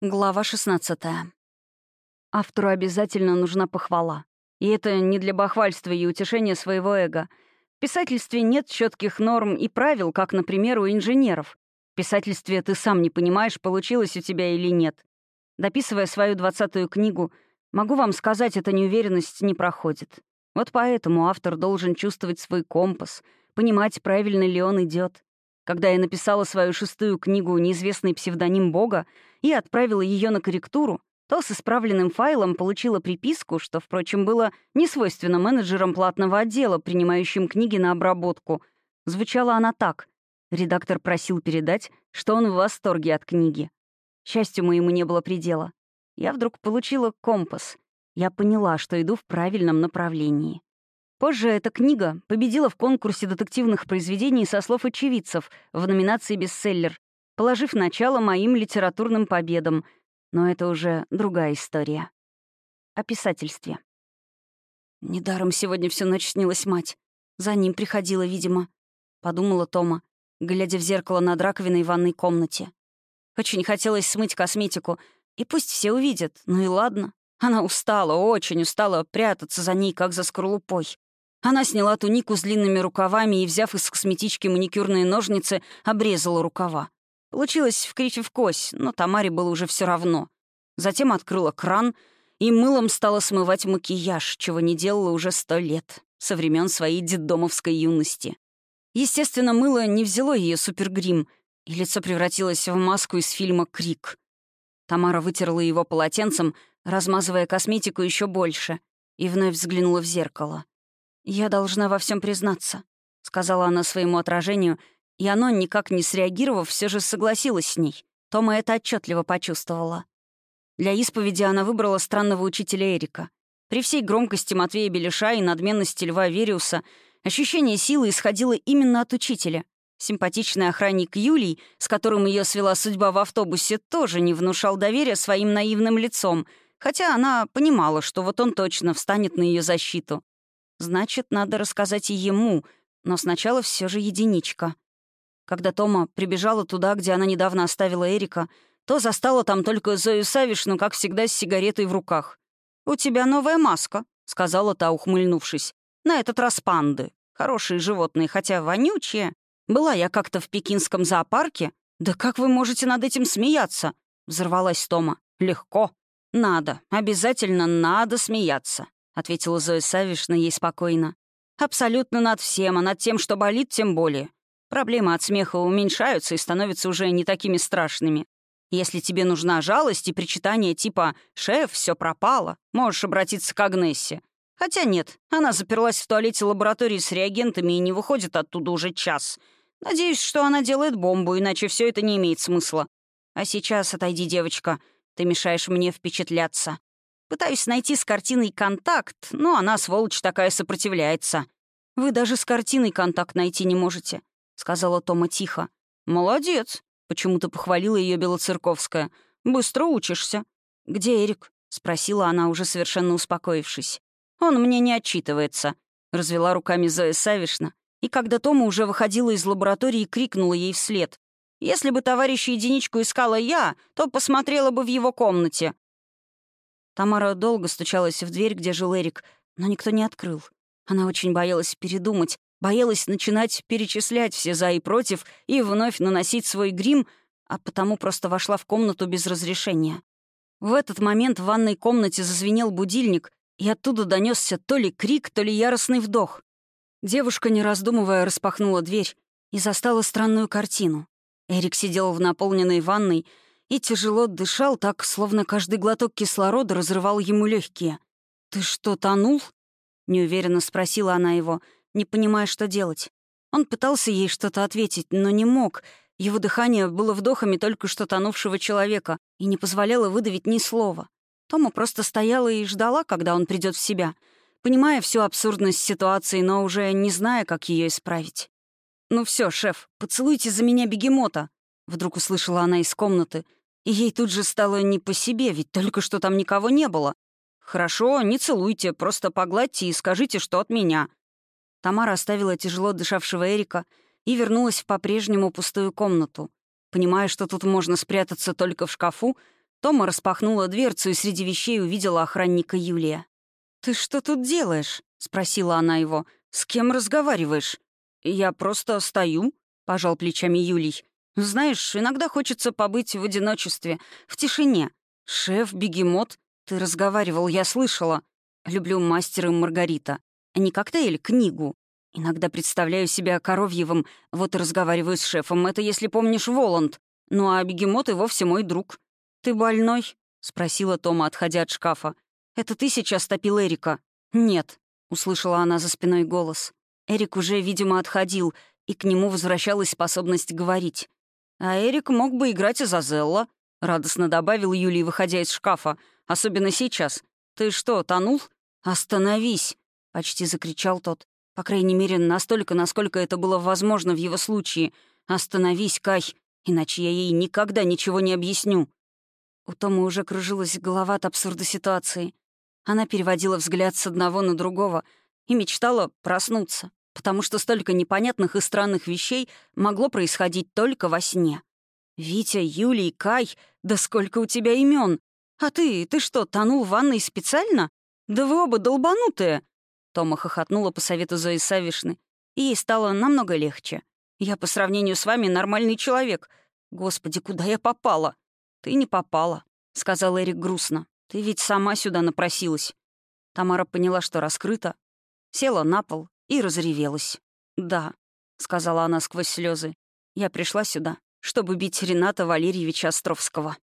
Глава 16. Автору обязательно нужна похвала. И это не для бахвальства и утешения своего эго. В писательстве нет четких норм и правил, как, например, у инженеров. В писательстве ты сам не понимаешь, получилось у тебя или нет. Дописывая свою двадцатую книгу, могу вам сказать, эта неуверенность не проходит. Вот поэтому автор должен чувствовать свой компас, понимать, правильно ли он идет. Когда я написала свою шестую книгу «Неизвестный псевдоним Бога» и отправила ее на корректуру, то с исправленным файлом получила приписку, что, впрочем, было не свойственно менеджерам платного отдела, принимающим книги на обработку. Звучала она так. Редактор просил передать, что он в восторге от книги. Счастью моему не было предела. Я вдруг получила компас. Я поняла, что иду в правильном направлении. Позже эта книга победила в конкурсе детективных произведений со слов очевидцев в номинации «Бестселлер», положив начало моим литературным победам. Но это уже другая история. О писательстве. Недаром сегодня всю ночь снилась мать. За ним приходила, видимо. Подумала Тома, глядя в зеркало над раковиной в ванной комнате. Очень хотелось смыть косметику, и пусть все увидят, ну и ладно. Она устала, очень устала прятаться за ней, как за скорлупой. Она сняла тунику с длинными рукавами и, взяв из косметички маникюрные ножницы, обрезала рукава. Получилось в крифе в кось, но Тамаре было уже все равно. Затем открыла кран и мылом стала смывать макияж, чего не делала уже сто лет, со времен своей детдомовской юности. Естественно, мыло не взяло ее супергрим, и лицо превратилось в маску из фильма «Крик». Тамара вытерла его полотенцем, размазывая косметику еще больше, и вновь взглянула в зеркало. «Я должна во всем признаться», — сказала она своему отражению, и оно, никак не среагировав, все же согласилось с ней. Тома это отчетливо почувствовала. Для исповеди она выбрала странного учителя Эрика. При всей громкости Матвея Белиша и надменности Льва Вериуса ощущение силы исходило именно от учителя. Симпатичный охранник Юлий, с которым ее свела судьба в автобусе, тоже не внушал доверия своим наивным лицом, хотя она понимала, что вот он точно встанет на ее защиту. Значит, надо рассказать и ему, но сначала все же единичка. Когда Тома прибежала туда, где она недавно оставила Эрика, то застала там только Зою Савишну, как всегда, с сигаретой в руках. «У тебя новая маска», — сказала та, ухмыльнувшись. «На этот раз панды. Хорошие животные, хотя вонючие. Была я как-то в пекинском зоопарке. Да как вы можете над этим смеяться?» — взорвалась Тома. «Легко. Надо. Обязательно надо смеяться ответила Зоя Савишна ей спокойно. «Абсолютно над всем, а над тем, что болит, тем более. Проблемы от смеха уменьшаются и становятся уже не такими страшными. Если тебе нужна жалость и причитание типа «Шеф, все пропало», можешь обратиться к Агнессе. Хотя нет, она заперлась в туалете лаборатории с реагентами и не выходит оттуда уже час. Надеюсь, что она делает бомбу, иначе все это не имеет смысла. А сейчас отойди, девочка, ты мешаешь мне впечатляться. Пытаюсь найти с картиной контакт, но она, сволочь такая, сопротивляется. «Вы даже с картиной контакт найти не можете», — сказала Тома тихо. «Молодец», — почему-то похвалила ее Белоцерковская. «Быстро учишься». «Где Эрик?» — спросила она, уже совершенно успокоившись. «Он мне не отчитывается», — развела руками Зоя Савишна. И когда Тома уже выходила из лаборатории, крикнула ей вслед. «Если бы товарища единичку искала я, то посмотрела бы в его комнате. Тамара долго стучалась в дверь, где жил Эрик, но никто не открыл. Она очень боялась передумать, боялась начинать перечислять все «за» и «против» и вновь наносить свой грим, а потому просто вошла в комнату без разрешения. В этот момент в ванной комнате зазвенел будильник, и оттуда донесся то ли крик, то ли яростный вдох. Девушка, не раздумывая, распахнула дверь и застала странную картину. Эрик сидел в наполненной ванной и тяжело дышал так, словно каждый глоток кислорода разрывал ему легкие. «Ты что, тонул?» — неуверенно спросила она его, не понимая, что делать. Он пытался ей что-то ответить, но не мог. Его дыхание было вдохами только что тонувшего человека и не позволяло выдавить ни слова. Тома просто стояла и ждала, когда он придет в себя, понимая всю абсурдность ситуации, но уже не зная, как ее исправить. «Ну все, шеф, поцелуйте за меня бегемота», — вдруг услышала она из комнаты — и ей тут же стало не по себе, ведь только что там никого не было. «Хорошо, не целуйте, просто погладьте и скажите, что от меня». Тамара оставила тяжело дышавшего Эрика и вернулась в по-прежнему пустую комнату. Понимая, что тут можно спрятаться только в шкафу, Тома распахнула дверцу и среди вещей увидела охранника Юлия. «Ты что тут делаешь?» — спросила она его. «С кем разговариваешь?» «Я просто стою», — пожал плечами Юлий. «Знаешь, иногда хочется побыть в одиночестве, в тишине. Шеф, бегемот, ты разговаривал, я слышала. Люблю мастера Маргарита. Не коктейль, книгу. Иногда представляю себя Коровьевым, вот и разговариваю с шефом. Это, если помнишь, Воланд. Ну а бегемот и вовсе мой друг. «Ты больной?» — спросила Тома, отходя от шкафа. «Это ты сейчас топил Эрика?» «Нет», — услышала она за спиной голос. Эрик уже, видимо, отходил, и к нему возвращалась способность говорить. «А Эрик мог бы играть из Азелла», — радостно добавил Юлий, выходя из шкафа. «Особенно сейчас. Ты что, тонул?» «Остановись!» — почти закричал тот. По крайней мере, настолько, насколько это было возможно в его случае. «Остановись, Кай, иначе я ей никогда ничего не объясню». У Томы уже кружилась голова от абсурда ситуации. Она переводила взгляд с одного на другого и мечтала проснуться, потому что столько непонятных и странных вещей могло происходить только во сне. «Витя, Юлий, Кай, да сколько у тебя имен! А ты, ты что, тонул в ванной специально? Да вы оба долбанутые!» Тома хохотнула по совету Зои Савишны, и ей стало намного легче. «Я по сравнению с вами нормальный человек. Господи, куда я попала?» «Ты не попала», — сказал Эрик грустно. «Ты ведь сама сюда напросилась». Тамара поняла, что раскрыта, села на пол и разревелась. «Да», — сказала она сквозь слезы, — «я пришла сюда, чтобы бить Рената Валерьевича Островского».